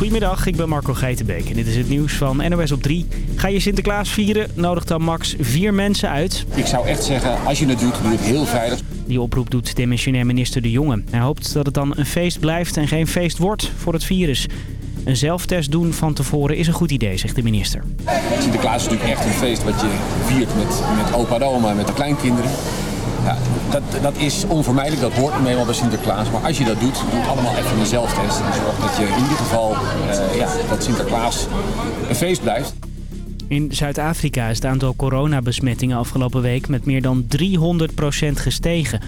Goedemiddag, ik ben Marco Geitenbeek en dit is het nieuws van NOS op 3. Ga je Sinterklaas vieren, nodig dan max vier mensen uit. Ik zou echt zeggen, als je het doet, doe het heel veilig. Die oproep doet demissionair minister De Jonge. Hij hoopt dat het dan een feest blijft en geen feest wordt voor het virus. Een zelftest doen van tevoren is een goed idee, zegt de minister. Sinterklaas is natuurlijk echt een feest wat je viert met, met opa en oma, met de kleinkinderen. Ja, dat, dat is onvermijdelijk, dat hoort eenmaal bij Sinterklaas. Maar als je dat doet, doe allemaal even een zelftest. En zorg dat je in ieder geval uh, ja, dat Sinterklaas een feest blijft. In Zuid-Afrika is het aantal coronabesmettingen afgelopen week met meer dan 300% gestegen.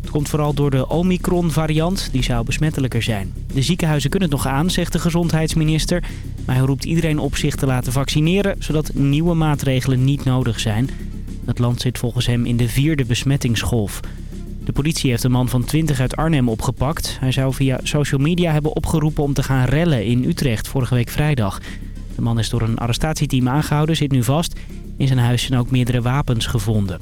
Het komt vooral door de Omicron-variant, die zou besmettelijker zijn. De ziekenhuizen kunnen het nog aan, zegt de gezondheidsminister. Maar hij roept iedereen op zich te laten vaccineren, zodat nieuwe maatregelen niet nodig zijn. Het land zit volgens hem in de vierde besmettingsgolf. De politie heeft een man van 20 uit Arnhem opgepakt. Hij zou via social media hebben opgeroepen om te gaan rellen in Utrecht vorige week vrijdag. De man is door een arrestatieteam aangehouden, zit nu vast. In zijn huis zijn ook meerdere wapens gevonden.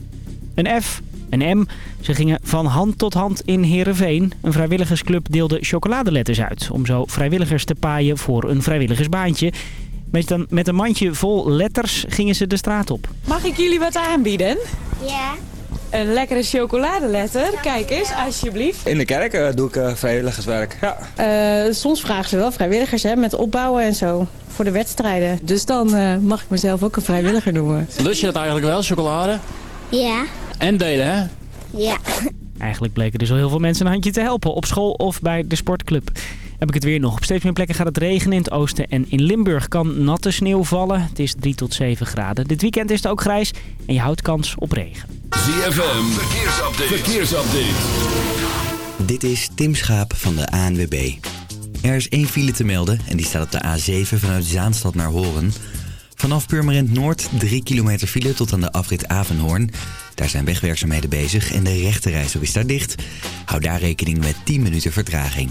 Een F, een M. Ze gingen van hand tot hand in Heerenveen. Een vrijwilligersclub deelde chocoladeletters uit... om zo vrijwilligers te paaien voor een vrijwilligersbaantje. Met een, met een mandje vol letters gingen ze de straat op. Mag ik jullie wat aanbieden? Ja. Een lekkere chocoladeletter. Kijk eens, alsjeblieft. In de kerk uh, doe ik uh, vrijwilligerswerk. Ja. Uh, soms vragen ze wel vrijwilligers hè, met opbouwen en zo. Voor de wedstrijden. Dus dan mag ik mezelf ook een vrijwilliger noemen. Lust je dat eigenlijk wel, chocolade? Ja. En delen, hè? Ja. Eigenlijk bleken dus al heel veel mensen een handje te helpen. Op school of bij de sportclub. Heb ik het weer nog. Op steeds meer plekken gaat het regenen in het oosten. En in Limburg kan natte sneeuw vallen. Het is 3 tot 7 graden. Dit weekend is het ook grijs. En je houdt kans op regen. ZFM. Verkeersupdate. Verkeersupdate. Dit is Tim Schaap van de ANWB. Er is één file te melden. En die staat op de A7 vanuit Zaanstad naar Horen. Vanaf Purmerend Noord 3 kilometer file tot aan de afrit Avenhoorn. Daar zijn wegwerkzaamheden bezig en de rechterrijstrook is daar dicht. Hou daar rekening met 10 minuten vertraging.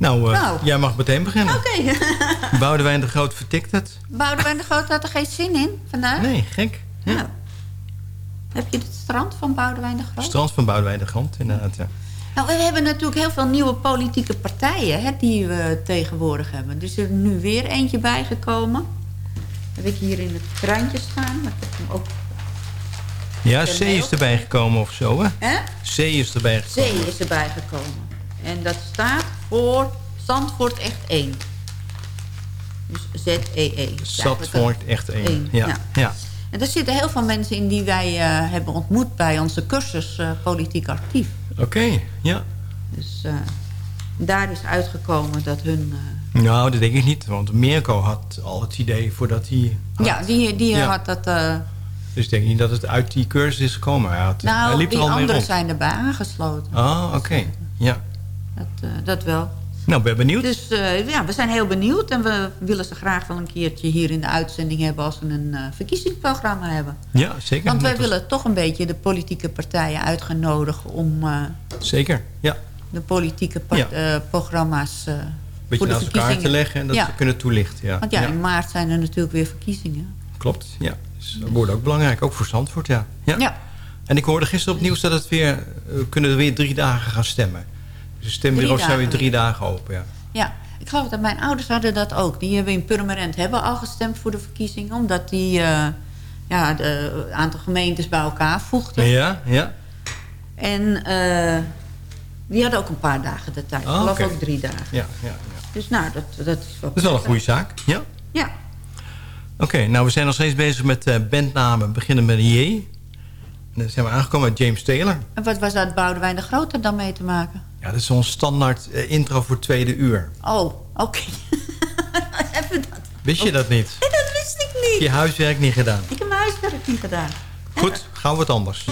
Nou, uh, Nou. jij mag meteen beginnen. Oké. Boudewijn de Groot vertikt het. Boudewijn de Groot had er geen zin in vandaag? Nee, gek. Ja. Nou. Heb je het strand van Boudewijn de Groot? Strand van Boudewijn de Groot, inderdaad. Ja. Nou, we hebben natuurlijk heel veel nieuwe politieke partijen hè, die we tegenwoordig hebben. Dus er is nu weer eentje bijgekomen. Heb ik hier in het krantje staan. Maar ik heb hem ook... Ja, C is erbij gekomen of zo, hè? C is erbij C gekomen. is erbij gekomen. En dat staat voor Zandvoort echt 1. Dus Z-E-E. Zandvoort echt één. één, Ja. ja. Ja. En er zitten heel veel mensen in die wij eh, hebben ontmoet bij onze cursus eh, Politiek Actief. Oké, ja. Dus eh, daar is uitgekomen dat hun... Nou, dat denk ik niet. Want Mirko had al het idee voordat hij... had. ja, die, die Ja. had dat... Dus ik denk niet dat het uit die cursus is gekomen. Hij, had, hij nou, liep die er anderen zijn erbij aangesloten. Ah, oké. Ja. Dat, eh, dat wel. Nou, ben benieuwd. Dus eh, ja, we zijn heel benieuwd. En we willen ze graag wel een keertje hier in de uitzending hebben... als we een eh, verkiezingsprogramma hebben. Ja, zeker. Want wij willen toch een beetje de politieke partijen uitgenodigen... om Zeker, ja. de politieke Ja. programma's beetje naast elkaar te leggen en dat Ja. ze kunnen toelichten. Ja. Want ja, Ja. in maart zijn er natuurlijk weer verkiezingen. Klopt, ja. Dus dat wordt ook belangrijk, ook voor Zandvoort, ja. ja. Ja. En ik hoorde gisteren op nieuws dat het weer, we kunnen weer drie dagen gaan stemmen. Dus de stembureaus zijn weer drie dagen open, ja. Ja, ik geloof dat mijn ouders hadden dat ook. Die hebben in Purmerend hebben al gestemd voor de verkiezingen. Omdat die eh, ja, de aantal gemeentes bij elkaar voegden. Ja, ja. En eh, die hadden ook een paar dagen de tijd. Ik Ah, geloof ook drie dagen. Ja, ja, ja. Dus nou, dat, dat is wel Dat is wel een goede zaak, ja. Ja. Oké, nou we zijn nog steeds bezig met eh, bandnamen, beginnen met een J. En dan zijn we aangekomen met James Taylor. En wat was dat Boudewijn de Grote dan mee te maken? Ja, dat is zo'n standaard eh, intro voor het tweede uur. Oh, oké. Dat. Wist je dat niet? Nee, dat wist ik niet. Je huiswerk niet gedaan. Ik heb mijn huiswerk niet gedaan. Goed, gaan we wat anders.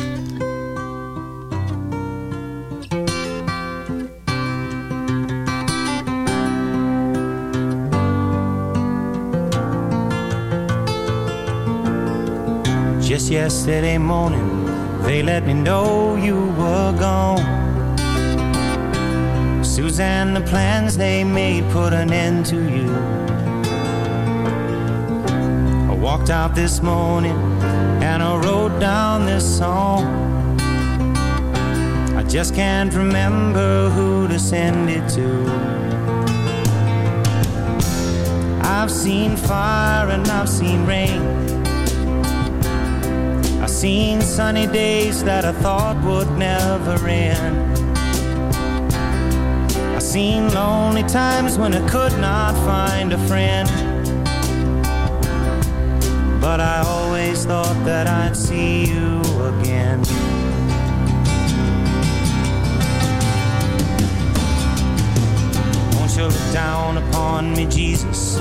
Just yesterday morning, they let me know you were gone. Suzanne, the plans they made put an end to you. I walked out this morning and I wrote down this song. I just can't remember who to send it to. I've seen fire and I've seen rain. I've seen sunny days that I thought would never end. Seen lonely times when I could not find a friend. But I always thought that I'd see you again. Won't you look down upon me, Jesus?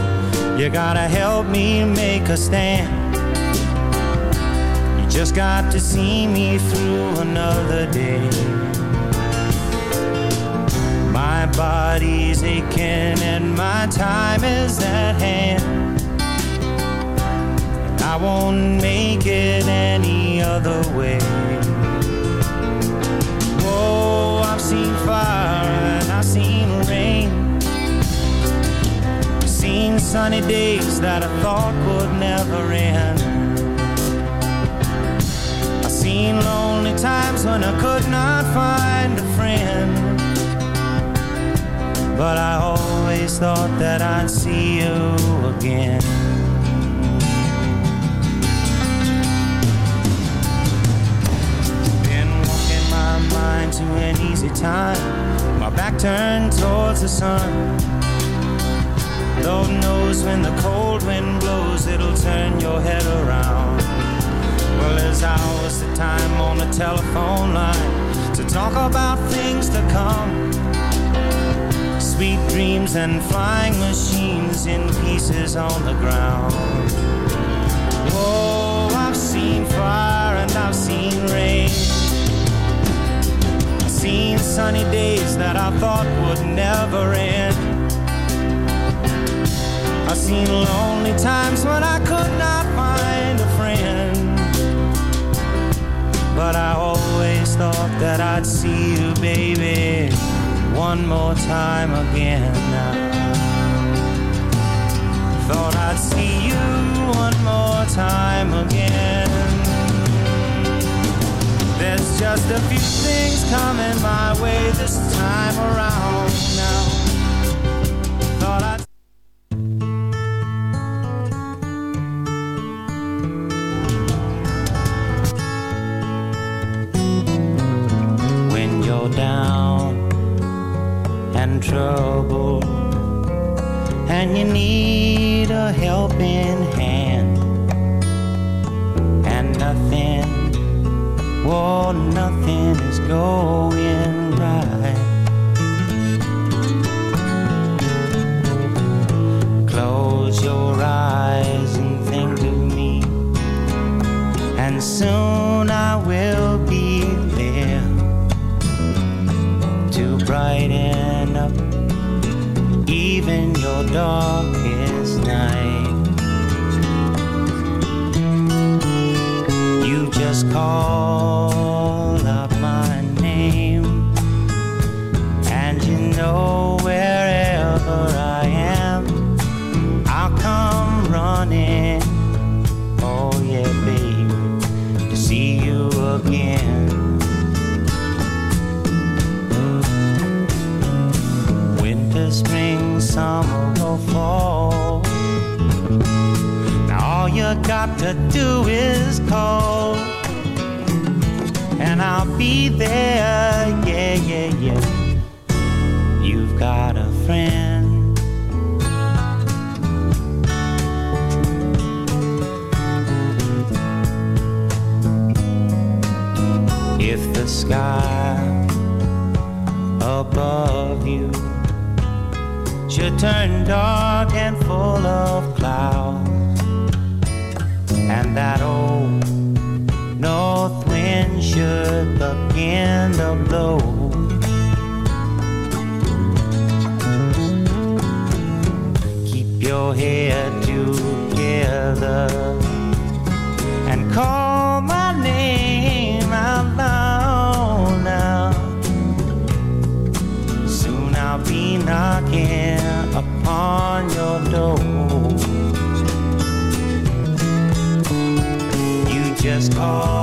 You gotta help me make a stand. You just got to see me through another day. Body's aching and my time is at hand. And I won't make it any other way. Whoa, I've seen fire and I've seen rain. Seen sunny days that I thought would never end. I've seen lonely times when I could not find a friend. But I always thought that I'd see you again. Been walking my mind to an easy time. My back turned towards the sun. Lord knows when the cold wind blows, it'll turn your head around. Well, there's hours of time on the telephone line to talk about things to come. Sweet dreams and flying machines in pieces on the ground. Whoa, I've seen fire and I've seen rain. I've seen sunny days that I thought would never end. I've seen lonely times when I could not find a friend. But I always thought that I'd see you, baby, one more time again. Thought I'd see you one more time again. There's just a few things coming my way this time around and troubled and you need a helping hand. And nothing well nothing is going You just call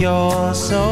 you're so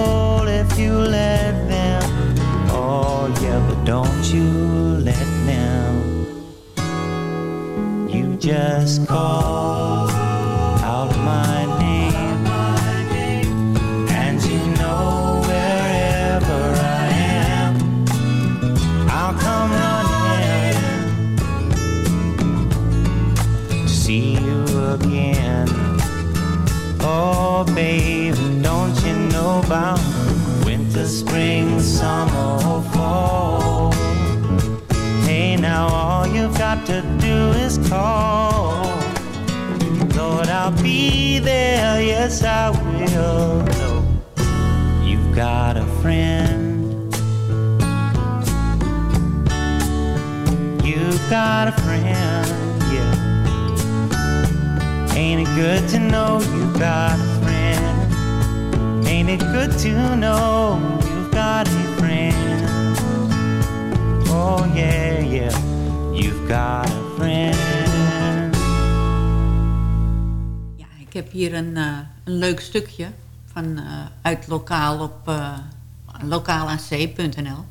good to know you've got a friend? Ain't it good to know you've got a friend? Oh yeah, yeah, you've got a friend. Ik heb hier een, eh, een leuk stukje van, eh, uit lokaal op uh, lokaalac.nl.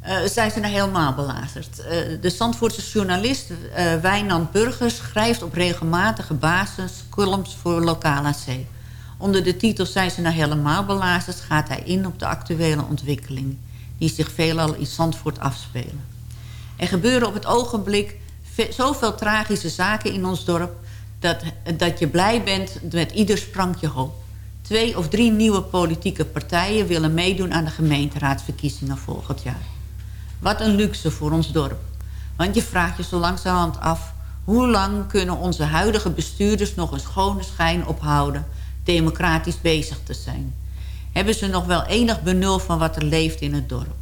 Eh zij zijn er helemaal belazerd. Eh, de Zandvoortse journalist eh Wijnand Burgers schrijft op regelmatige basis columns voor Lokaal AC. Onder de titel Zijn ze nou helemaal belazerd gaat hij in op de actuele ontwikkelingen die zich veelal in Zandvoort afspelen. Er gebeuren op het ogenblik ve- zoveel tragische zaken in ons dorp... Dat, dat je blij bent met ieder sprankje hoop. Twee of drie nieuwe politieke partijen willen meedoen aan de gemeenteraadsverkiezingen volgend jaar. Wat een luxe voor ons dorp. Want je vraagt je zo langzamerhand af... hoe lang kunnen onze huidige bestuurders nog een schone schijn ophouden... democratisch bezig te zijn? Hebben ze nog wel enig benul van wat er leeft in het dorp?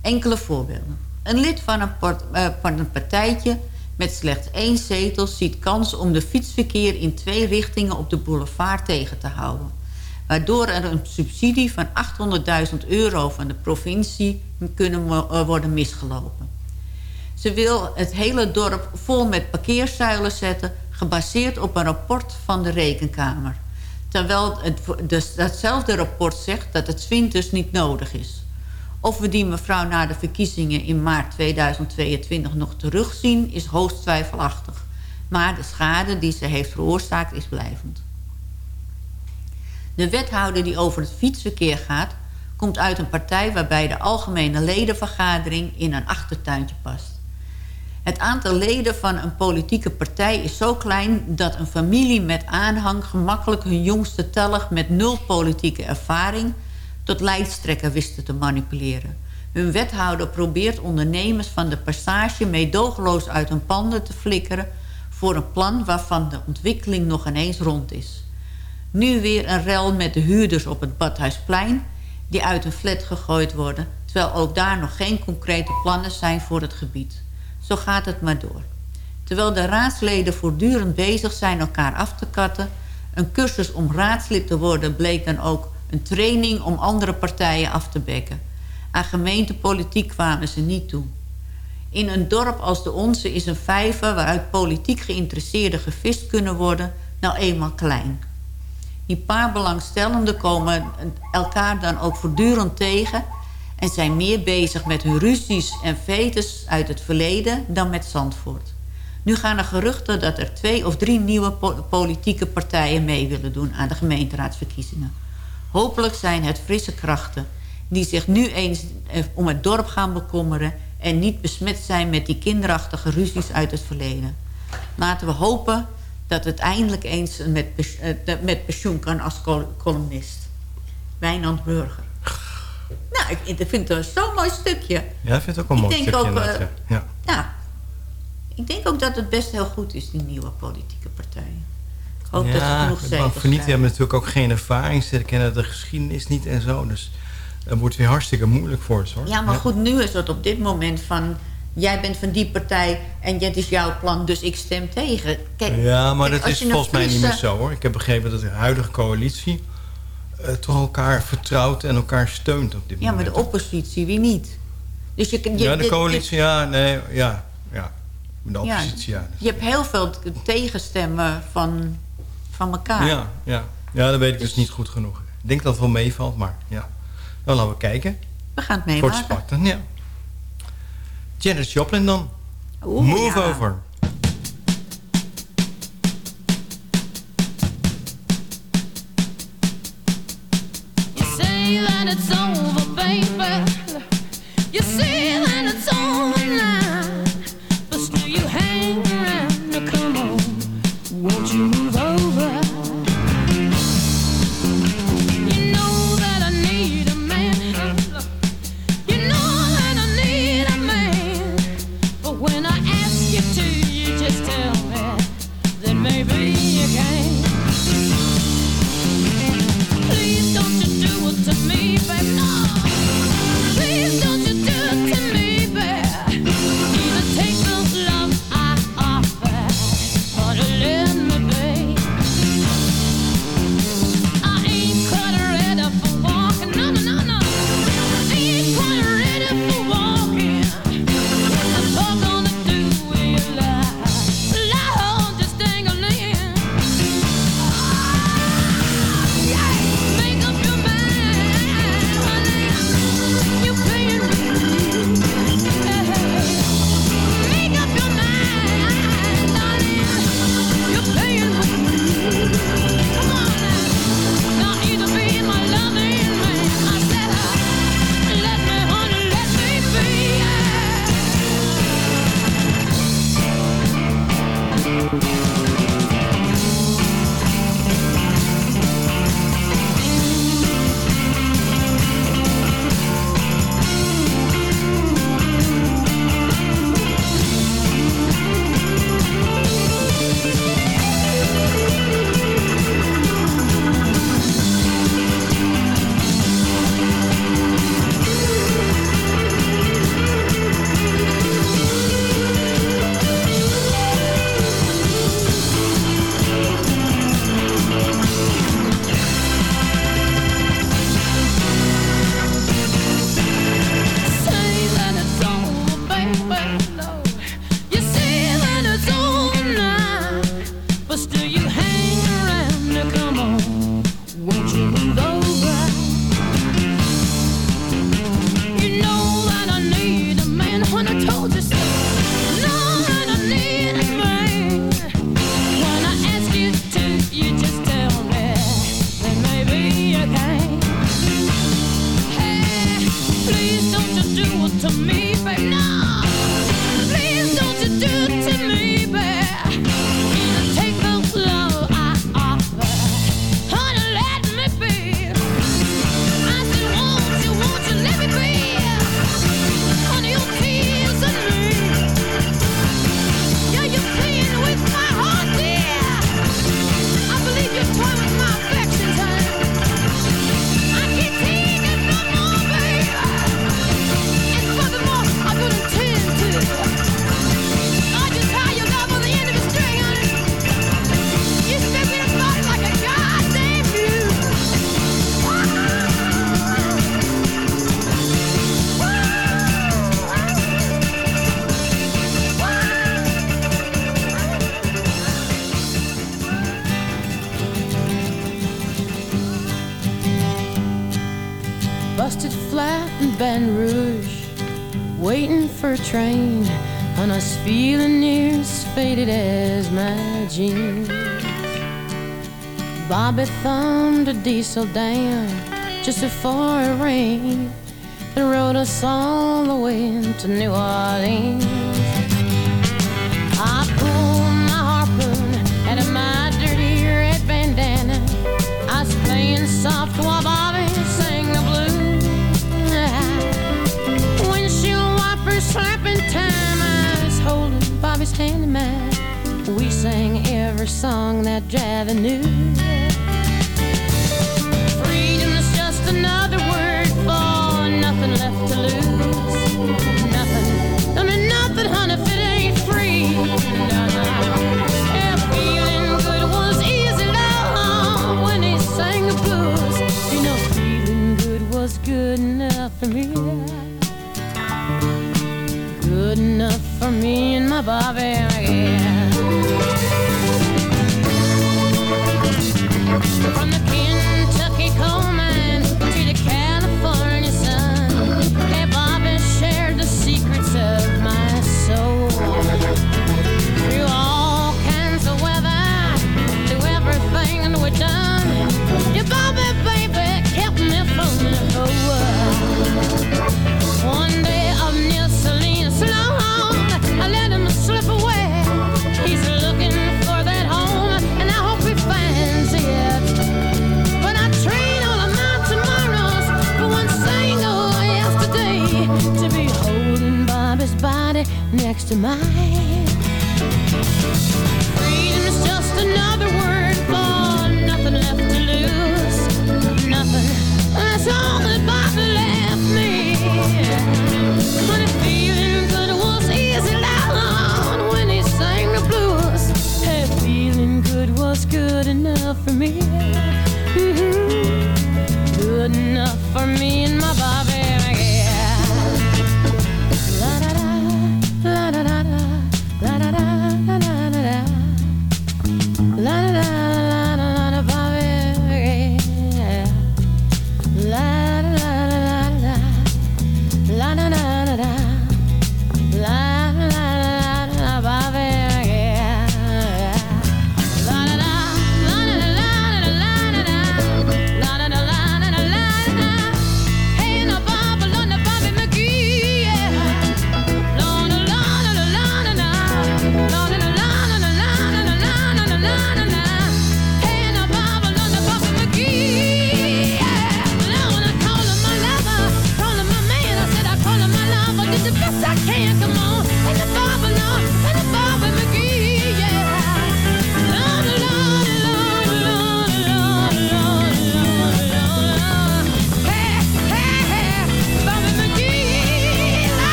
Enkele voorbeelden. Een lid van een, eh, van een partijtje met slechts één zetel... ziet kans om de fietsverkeer in twee richtingen op de boulevard tegen te houden waardoor er een subsidie van 800.000 euro van de provincie kunnen eh, worden misgelopen. Ze wil het hele dorp vol met parkeerzuilen zetten... gebaseerd op een rapport van de Rekenkamer. Terwijl het, dus datzelfde rapport zegt dat het winters niet nodig is. Of we die mevrouw na de verkiezingen in maart 2022 nog terugzien... is hoogst twijfelachtig. Maar de schade die ze heeft veroorzaakt is blijvend. De wethouder die over het fietsverkeer gaat... komt uit een partij waarbij de algemene ledenvergadering in een achtertuintje past. Het aantal leden van een politieke partij is zo klein... dat een familie met aanhang gemakkelijk hun jongste tellig... met nul politieke ervaring tot lijsttrekker wisten te manipuleren. Hun wethouder probeert ondernemers van de passage... meedogenloos uit hun panden te flikkeren... voor een plan waarvan de ontwikkeling nog ineens rond is. Nu weer een rel met de huurders op het Badhuisplein... die uit een flat gegooid worden... terwijl ook daar nog geen concrete plannen zijn voor het gebied. Zo gaat het maar door. Terwijl de raadsleden voortdurend bezig zijn elkaar af te katten... een cursus om raadslid te worden bleek dan ook een training om andere partijen af te bekken. Aan gemeentepolitiek kwamen ze niet toe. In een dorp als de onze is een vijver waaruit politiek geïnteresseerden gevist kunnen worden... nou eenmaal klein. Die paar belangstellenden komen elkaar dan ook voortdurend tegen... en zijn meer bezig met hun ruzies en vetes uit het verleden dan met Zandvoort. Nu gaan er geruchten dat er twee of drie nieuwe po- politieke partijen mee willen doen aan de gemeenteraadsverkiezingen. Hopelijk zijn het frisse krachten die zich nu eens eh, om het dorp gaan bekommeren... en niet besmet zijn met die kinderachtige ruzies uit het verleden. Laten we hopen dat het eindelijk eens met, eh, met pensioen kan als col- columnist. Wijnand Burger. Nou, ik, ik vind het zo'n mooi stukje. Ja, ik vind het ook Ik mooi. stukje ook, eh, ja. ja. Ja, ik denk ook dat het best heel goed is, die nieuwe politieke partijen. Ik hoop dat ze ja, genoeg maar niet, krijgen. hebben natuurlijk ook geen ervaring. Ze kennen de geschiedenis niet en zo. Dus dat wordt weer hartstikke moeilijk voor ze, hoor. Ja, maar goed, nu is het op dit moment van... jij bent van die partij en dit is jouw plan, dus ik stem tegen. Kijk, Ja, maar kijk, dat is volgens mij niet meer zo, hoor. Ik heb begrepen dat de huidige coalitie... eh, toch elkaar vertrouwt en elkaar steunt op dit Ja, maar moment. de oppositie, wie niet? Dus je, je, ja, de je- coalitie, ja, nee, ja, ja. De oppositie, ja. Je hebt heel veel tegenstemmen van, van elkaar. Ja, ja. ja, dat weet ik dus niet goed genoeg. Ik denk dat het wel meevalt, maar ja. Dan laten we kijken. We gaan het Voor het meemaken. Spartan, ja. Janis Joplin dan. Oeh, Move ja. over. You say that it's over, baby. You say that train on us feeling near as faded as my jeans. Bobby thumbed a diesel down just before it rained and rode us all the way to New Orleans. sang every song that Javi knew. Freedom is just another word for nothing left to lose. Nothing, mean nothing, honey, if it ain't free. Yeah, feeling good was easy, love, when he sang the blues. You know, feeling good was good enough for me. Good enough for me and my Bobby. My.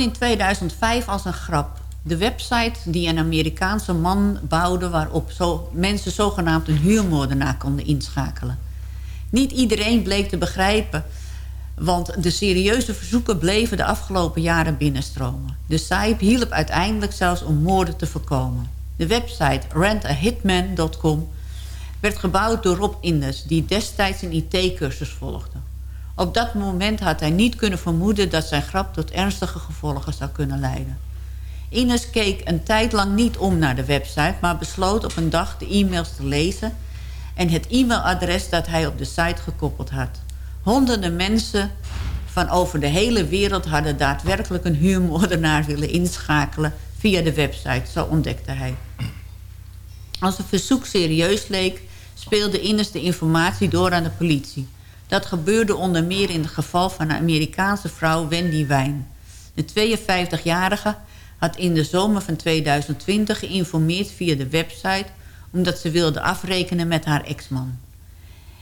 In 2005 als een grap. De website die een Amerikaanse man bouwde... waarop zo, mensen zogenaamd een huurmoordenaar konden inschakelen. Niet iedereen bleek te begrijpen... want de serieuze verzoeken bleven de afgelopen jaren binnenstromen. De site hielp uiteindelijk zelfs om moorden te voorkomen. De website rentahitman.com werd gebouwd door Rob Inders... die destijds een IT-cursus volgde. Op dat moment had hij niet kunnen vermoeden... dat zijn grap tot ernstige gevolgen zou kunnen leiden. Ines keek een tijd lang niet om naar de website... maar besloot op een dag de e-mails te lezen... en het e-mailadres dat hij op de site gekoppeld had. Honderden mensen van over de hele wereld... hadden daadwerkelijk een huurmoordenaar willen inschakelen... via de website, zo ontdekte hij. Als een verzoek serieus leek... speelde Ines de informatie door aan de politie. Dat gebeurde onder meer in het geval van een Amerikaanse vrouw Wendy Wijn. De 52-jarige had in de zomer van 2020 geïnformeerd via de website... omdat ze wilde afrekenen met haar ex-man.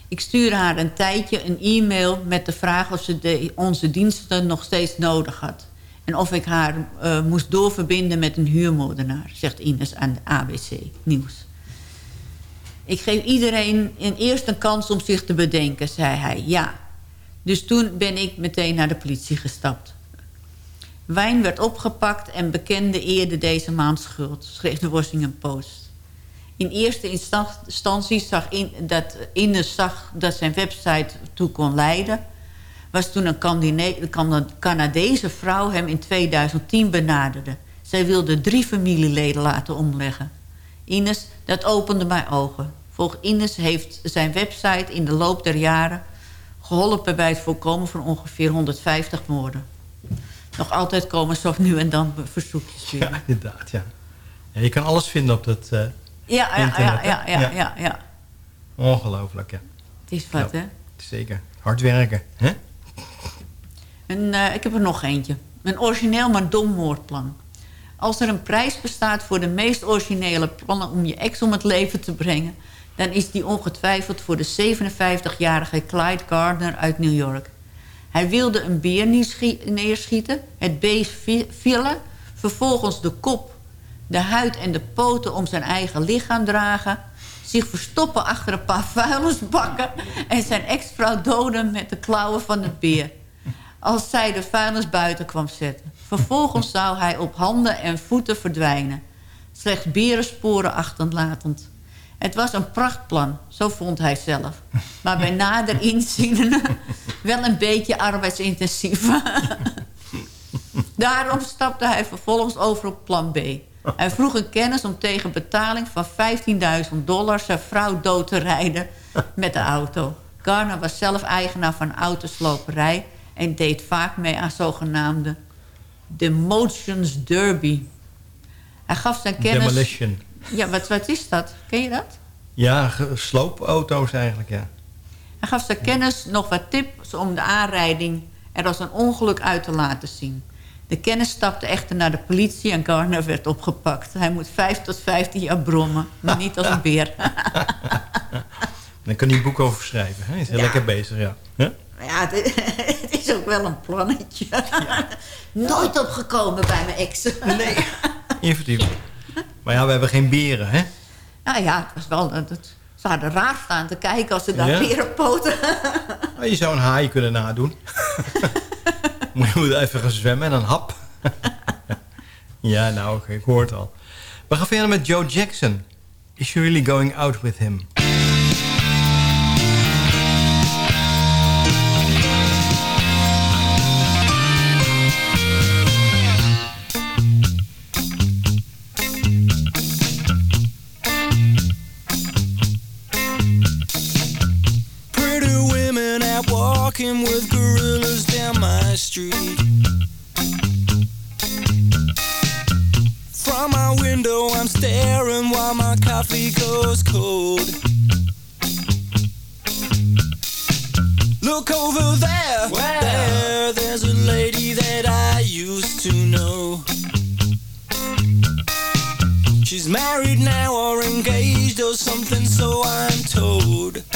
Ik stuurde haar een tijdje een e-mail met de vraag of ze onze diensten nog steeds nodig had. En of ik haar uh, moest doorverbinden met een huurmoordenaar, zegt Ines aan de ABC Nieuws. Ik geef iedereen een eerst een kans om zich te bedenken, zei hij. Ja. Dus toen ben ik meteen naar de politie gestapt. Wijn werd opgepakt en bekende eerder deze maand schuld, schreef de Washington Post. In eerste instantie zag in, dat Ines zag dat zijn website toe kon leiden... was toen een Canadese vrouw hem in 2010 benaderde. Zij wilde drie familieleden laten omleggen. Ines, dat opende mijn ogen. Volgens Ines heeft zijn website in de loop der jaren... geholpen bij het voorkomen van ongeveer 150 moorden. Nog altijd komen zo nu en dan verzoekjes binnen. Ja, inderdaad, ja. ja je kan alles vinden op dat uh, ja, ja, internet. ja, ja, ja, ja, ja. Ongelooflijk, ja. Het is wat, hè? Zeker. Hard werken, hè? En, eh, ik heb er nog eentje. Een origineel maar dom moordplan. Als er een prijs bestaat voor de meest originele plannen... om je ex om het leven te brengen... dan is die ongetwijfeld voor de 57-jarige Clyde Gardner uit New York. Hij wilde een beer neerschi- neerschieten, het beest vi- villen... vervolgens de kop, de huid en de poten om zijn eigen lichaam dragen... zich verstoppen achter een paar vuilnisbakken... en zijn ex-vrouw doden met de klauwen van de beer als zij de vuilnis buiten kwam zetten. Vervolgens zou hij op handen en voeten verdwijnen. Slechts berensporen achterlatend. Het was een prachtplan, zo vond hij zelf. Maar bij nader inzien wel een beetje arbeidsintensief. Daarom stapte hij vervolgens over op plan B. Hij vroeg een kennis om tegen betaling van 15.000 dollar... zijn vrouw dood te rijden met de auto. Garner was zelf eigenaar van een autosloperij... en deed vaak mee aan zogenaamde Demotions Derby. Hij gaf zijn kennis... Demolition. Ja, wat, wat is dat? Ken je dat? Ja, sloopauto's eigenlijk, ja. Hij gaf zijn kennis nog wat tips om de aanrijding er als een ongeluk uit te laten zien. De kennis stapte echter naar de politie en Garner werd opgepakt. Hij moet 5 tot 15 jaar brommen, maar niet als een beer. Daar kan hij een boek over schrijven. Hij is heel Ja. lekker bezig, ja. ja? Maar ja, het, het is ook wel een plannetje. Nooit opgekomen bij mijn ex. Nee. Inventief. Maar ja, we hebben geen beren, hè? Nou ja, het was wel... Het, het- ze hadden raar staan te kijken als ze daar Ja? berenpoten... Maar je zou een haai kunnen nadoen. Moet je even gaan zwemmen en een hap. ja, nou, oké, ik hoor het al. We gaan verder met Joe Jackson. Is she really going out with him? Walking with gorillas down my street. From my window, I'm staring while my coffee goes cold. Look over there, there, there's a lady that I used to know. She's married now or engaged or something, so I'm told.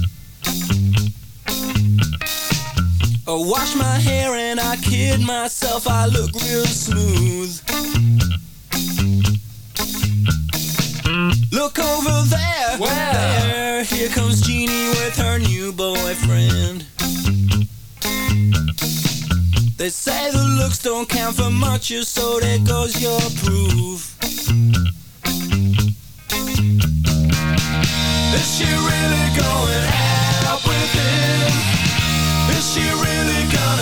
I wash my hair and I kid myself, I look real smooth. Look over there, where? There, here comes Jeannie with her new boyfriend. They say the looks don't count for much, so there goes your proof. Is she really going out with him? Is she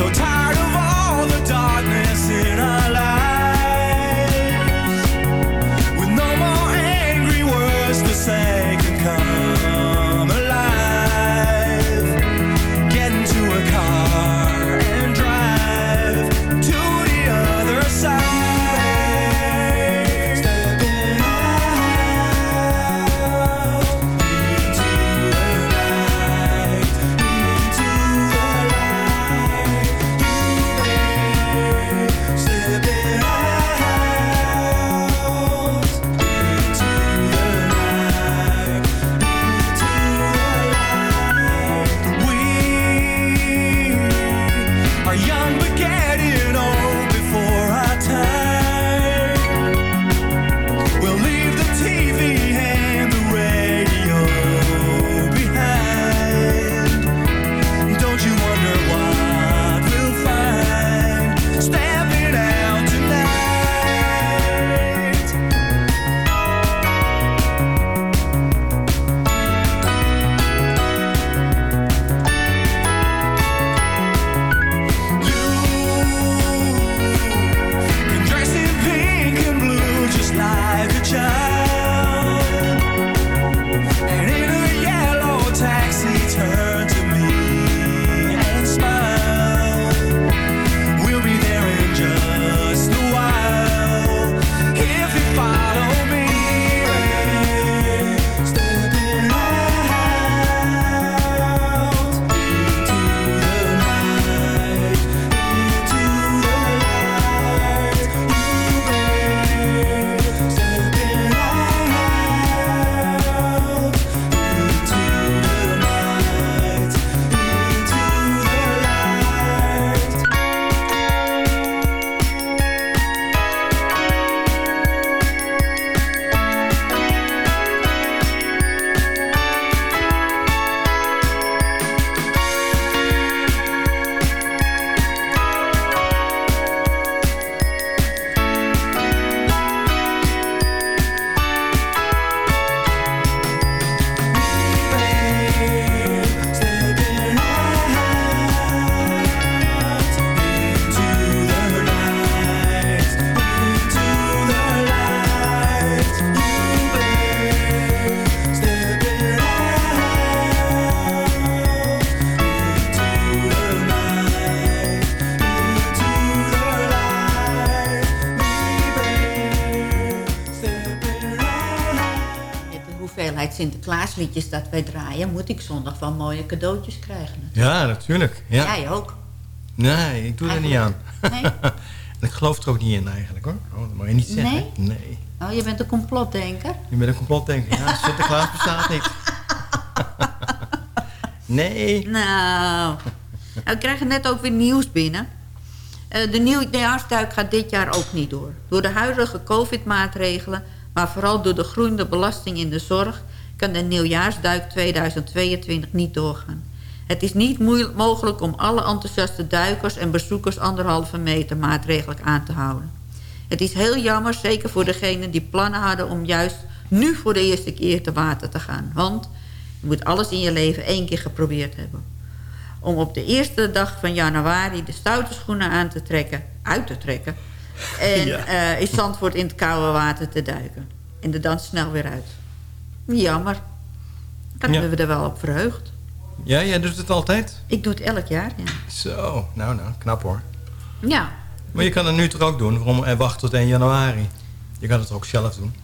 so tired. Dat wij draaien... moet ik zondag wel mooie cadeautjes krijgen. Ja, natuurlijk. Ja. Jij ook. Nee, ik doe er niet aan. Nee? Ik geloof er ook niet in eigenlijk hoor. Oh, dat mag je niet zeggen. Nee? Nee. Oh, je bent een complotdenker? Je bent een complotdenker. Ja, Sinterklaas bestaat niet. nee. Nou, we krijgen net ook weer nieuws binnen. Eh, de nieuwjaarsduik gaat dit jaar ook niet door. Door de huidige covid-maatregelen, maar vooral door de groeiende belasting in de zorg... kan de nieuwjaarsduik 2022 niet doorgaan. Het is niet mogelijk om alle enthousiaste duikers en bezoekers anderhalve meter maatregelijk aan te houden. Het is heel jammer, zeker voor degenen die plannen hadden om juist nu voor de eerste keer te water te gaan. Want je moet alles in je leven één keer geprobeerd hebben. Om op de eerste dag van januari de stoute schoenen aan te trekken, uit te trekken. En Ja. eh, in Zandvoort in het koude water te duiken. En er dan snel weer uit. Jammer. Had Ja. me er wel op verheugd. Ja, jij doet het altijd? Ik doe het elk jaar, ja. Zo, nou nou, knap hoor. Ja, Maar je kan het nu toch ook doen? Waarom en wachten tot 1 januari? Je kan het ook zelf doen.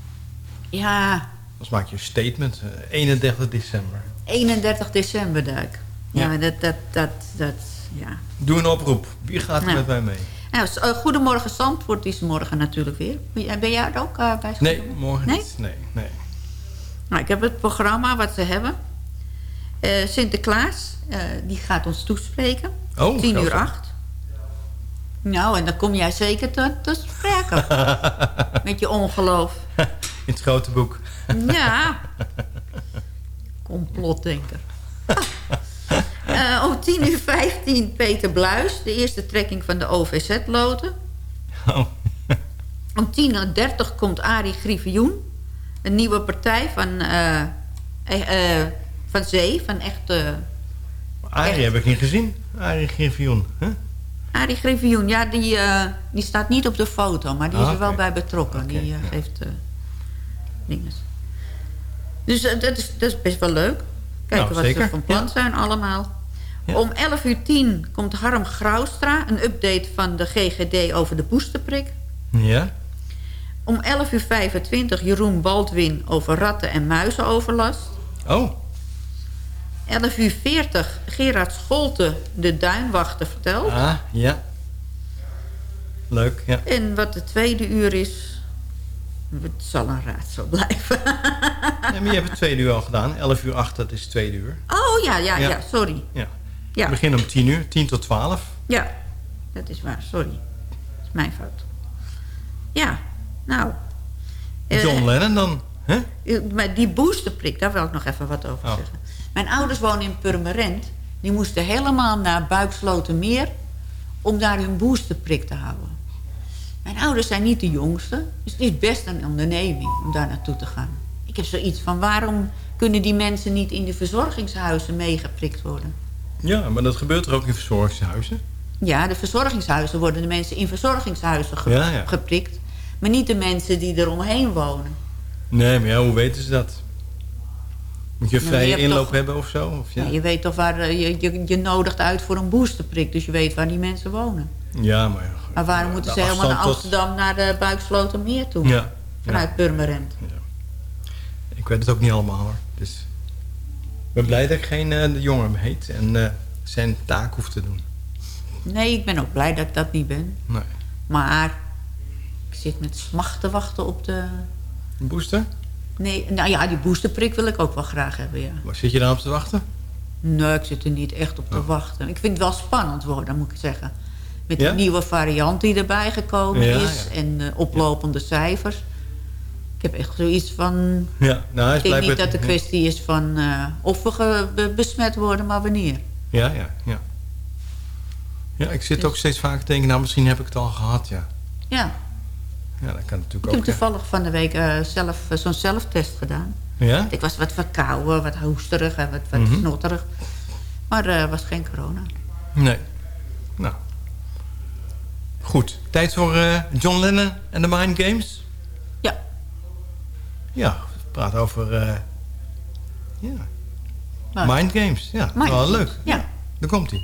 ja Dan maak je een statement. eh, 31 december. 31 december duik. Ja, Ja. dat, dat, dat, dat, ja. Doe een oproep. Wie gaat er Ja. met mij mee? Nou, eh, Goedemorgen Zandvoort is morgen natuurlijk weer. Ben jij- er ook eh, bij? Nee, morgen Nee? niet. Nee, nee. Nou, ik heb het programma wat ze hebben. Eh, Sinterklaas, eh, die gaat ons toespreken. Oh, 10 uur zo. 8. Nou, en dan kom jij zeker te, te spreken. Met je ongeloof. In het grote boek. Ja. Complotdenker. Eh om 10 uur 15 Peter Bluis, de eerste trekking van de OVZ-loten. Oh. Om 10 uur 30 komt Arie Griffioen, een nieuwe partij van, eh, eh, eh, van Zee, van echte... Arie heb ik niet gezien. Arie Griffioen. Huh? Arie Griffioen, ja, die, die staat niet op de foto, maar die is Ah, er wel bij betrokken. die geeft dingen. Dus dat, is, dat is best wel leuk. Kijken Nou, wat ze van plan zijn allemaal. Om 11 uur 10 komt Harm Graustra, een update van de GGD over de boosterprik. Ja. Om 11 uur 25 Jeroen Baldwin over ratten- en muizenoverlast. Oh. 11 uur 40 Gerard Scholte, de duinwachter, vertelt. Ah, ja. Leuk, ja. En wat de tweede uur is... Het zal een raadsel blijven. ja maar je hebt het tweede uur al gedaan. 11 uur 8, dat is tweede uur. Oh ja, ja, ja, Ja. sorry. Ja. Ja. We beginnen om 10 uur, 10 tot 12. Ja, dat is waar, sorry. Dat is mijn fout. Ja, nou... eh, John Lennon dan. Hè? Maar die boosterprik, daar wil ik nog even wat over Oh. zeggen. Mijn ouders wonen in Purmerend. Die moesten helemaal naar Buikslotermeer... om daar hun boosterprik te houden. Mijn ouders zijn niet de jongste. Dus het is best een onderneming om daar naartoe te gaan. Ik heb zoiets van... waarom kunnen die mensen niet in de verzorgingshuizen meegeprikt worden? Ja, maar dat gebeurt er ook in verzorgingshuizen. Ja, de verzorgingshuizen worden de mensen in verzorgingshuizen ge- Ja, ja. geprikt. Maar niet de mensen die eromheen wonen. Nee, maar ja, hoe weten ze dat? Moet je een Nou, vrije je inloop toch- hebben of zo? Of ja? Ja, je weet toch waar eh, je, je, je nodigt uit voor een boosterprik. Dus je weet waar die mensen wonen. ja, maar... Maar waarom moeten ze helemaal naar tot- Amsterdam naar de Buikslotermeer toe? Ja. Vanuit Purmerend. Ik weet het ook niet allemaal hoor. Dus ik ben blij dat ik geen eh, de jongen heet en eh, zijn taak hoef te doen. Nee, ik ben ook blij dat ik dat niet ben. Nee. Maar zit met smacht te wachten op de... Een booster? Nee, nou ja, die boosterprik wil ik ook wel graag hebben, ja. Waar zit je dan op te wachten? Nee, ik zit er niet echt op te Oh. wachten. Ik vind het wel spannend worden, moet ik zeggen. Met Ja? de nieuwe variant die erbij gekomen Ja, is. ja. En eh, oplopende cijfers. Ik heb echt zoiets van... Ja, nou, Ik denk niet dat de kwestie is van eh, of we besmet worden, maar wanneer. Ja, ja, ja. Ja, ik zit ook steeds vaker te denken, nou misschien heb ik het al gehad, ja. Ja, Ja, dat kan ik natuurlijk heb ook. ja. toevallig van de week eh, zelf eh, zo'n zelftest gedaan. Ja? Ik was wat verkouden, wat hoesterig en wat, wat Mhm. snotterig. Maar er was geen corona. Nee. Nou. Goed. Tijd voor eh, John Lennon en de Mind Games? Ja. Ja, we praten over... eh, ja. Mind Games. Ja, Mind wel leuk. ja. Daar komt hij.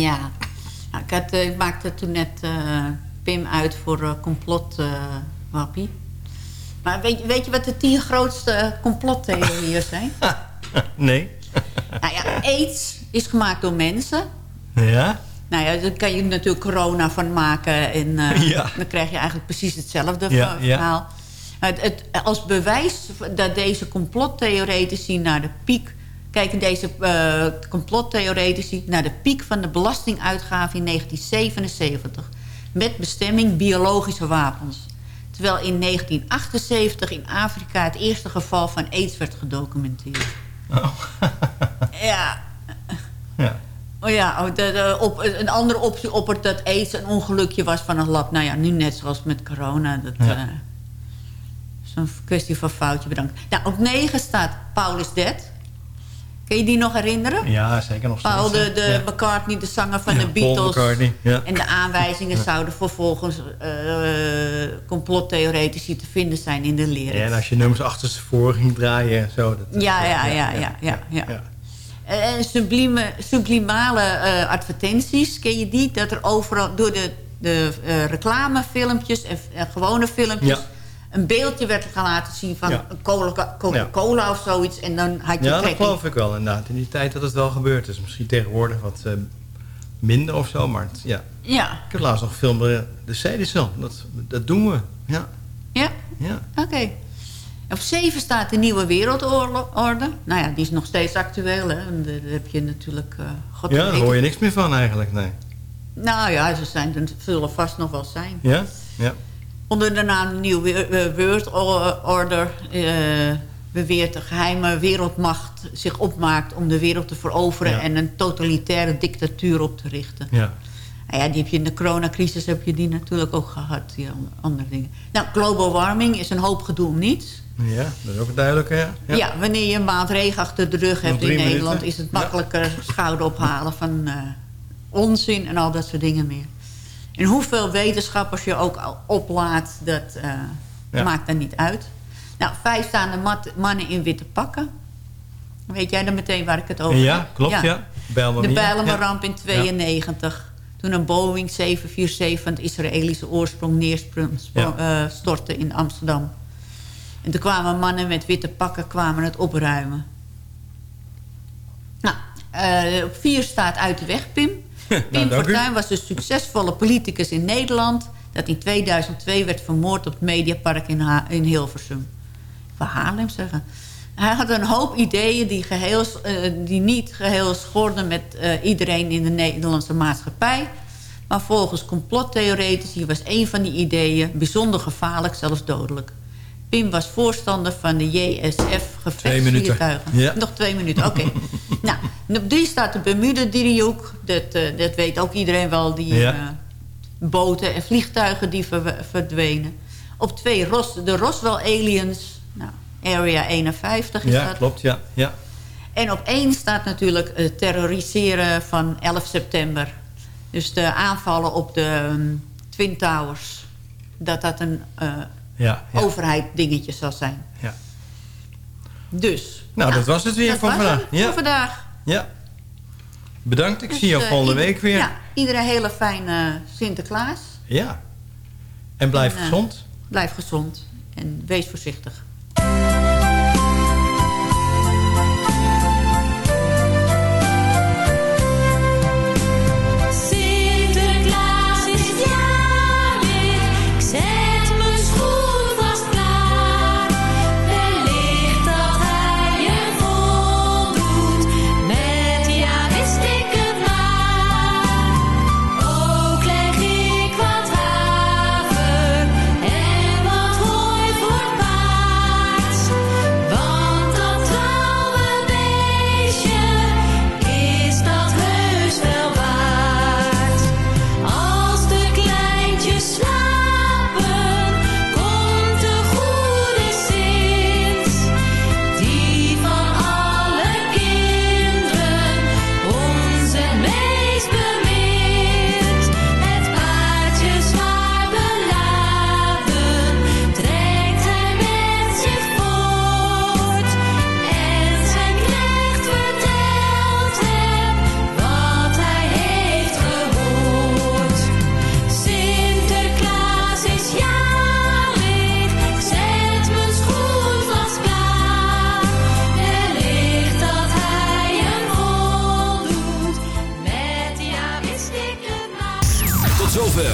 Ja, nou, ik, had, eh, ik maakte toen net eh, Pim uit voor complot eh, wappie. Maar weet, je- weet je wat de tien grootste complottheorieën zijn? Nee. nou ja, aids is gemaakt door mensen. Ja? Nou ja, daar kan je natuurlijk corona van maken. En Ja. dan krijg je eigenlijk precies hetzelfde Ja, ver- ja. verhaal. Het, het, als bewijs dat deze complottheoretici naar de piek... Kijken deze eh complottheoretici naar de piek van de belastinguitgave in 1977. Met bestemming biologische wapens. Terwijl in 1978 in Afrika het eerste geval van aids werd gedocumenteerd. ja, Ja. Oh ja, oh, de, de- op, een andere optie oppert dat aids een ongelukje was van een lab. Nou ja, nu net zoals met corona. Dat Ja. eh, is een kwestie van foutje, bedankt. Nou, op 9 staat Paulus Dead. Kun je die nog herinneren? Ja, zeker nog steeds. Paul de, de Ja. McCartney, de zanger van de Beatles. Ja. En de aanwijzingen zouden vervolgens eh complottheoretici te vinden zijn in de lyrics. Ja, en als je nummers achter ze voor ging draaien en zo. Dat, Ja, ja, ja, ja, ja, ja. En sublieme, sublimale eh, advertenties, ken je die? Dat er overal door de, de eh, reclamefilmpjes en, en gewone filmpjes... Een beeldje werd gaan laten zien van Ja. een Coca- Coca-Cola of zoiets. En dan had je Ja, dat geloof ik wel inderdaad. In die tijd dat het wel gebeurd is. Misschien tegenwoordig wat eh, minder of zo. Maar het- ja. Ja. Ik heb laatst nog gefilmd bij de Cedicel. Dat, dat doen we. Ja. Ja? Ja. Oké. Op 7 staat de nieuwe wereldorde. Nou ja, die is nog steeds actueel. Hè? En Daar heb je natuurlijk... eh God ja, daar hoor je niks meer van eigenlijk. Nee. Nou ja, ze zijn, er zullen vast nog wel zijn. Ja? Ja. Onder de naam Nieuwe eh, World Order eh, beweert de geheime wereldmacht zich opmaakt om de wereld te veroveren Ja. en een totalitaire dictatuur op te richten. Ja. Nou ja, die heb je in de coronacrisis heb je die natuurlijk ook gehad, die an- andere dingen. Nou, global warming is een hoop gedoe om niets. Ja, dat is ook duidelijk, hè? Ja. wanneer je een maand regen achter de rug hebt in Nederland... minuten. is het makkelijker schouder ophalen van eh, onzin en al dat soort dingen meer. En hoeveel wetenschappers je ook al oplaat, dat eh, Ja. maakt er niet uit. Nou, vijf staan de mat- mannen in witte pakken. Weet jij dan meteen waar ik het over Ja, heb? klopt, ja. Bijlmer De Bijlmerramp ja. in 92. Toen een Boeing 747 van het Israëlische oorsprong neerstortte in Amsterdam. En toen kwamen mannen met witte pakken kwamen het opruimen. Nou, eh, op vier staat uit de weg Pim. Pim Nou. Fortuyn was een succesvolle politicus in Nederland... dat in 2002 werd vermoord op het Mediapark in, ha in Hilversum. Ik wil Haarlem zeggen. Hij had een hoop ideeën die, geheel, eh, die niet geheel schorden met eh, iedereen in de Nederlandse maatschappij. Maar volgens complottheoretici was een van die ideeën bijzonder gevaarlijk, zelfs dodelijk. Pim was voorstander van de JSF Twee minuten. gevechtsvliegtuigen. Ja. Nog twee minuten, oké. nou, op drie staat de Bermuda-driehoek. Dat, eh, dat weet ook iedereen wel, die Ja. eh, boten en vliegtuigen die ver- verdwenen. Op twee Ros de Roswell Aliens, nou, Area 51 is Ja, dat. klopt, ja. ja. En op één staat natuurlijk het terroriseren van 11 september. Dus de aanvallen op de um, Twin Towers. Dat dat een eh, Ja, ja. overheid dingetje zal zijn. Ja. Dus. Nou, dat was het weer dat voor vandaag. Ja. Voor vandaag. Ja. Bedankt, ik Dus, zie jou eh, volgende week weer. Ja, iedereen hele fijne Sinterklaas. Ja. En blijf En, eh, gezond. Blijf gezond. En wees voorzichtig.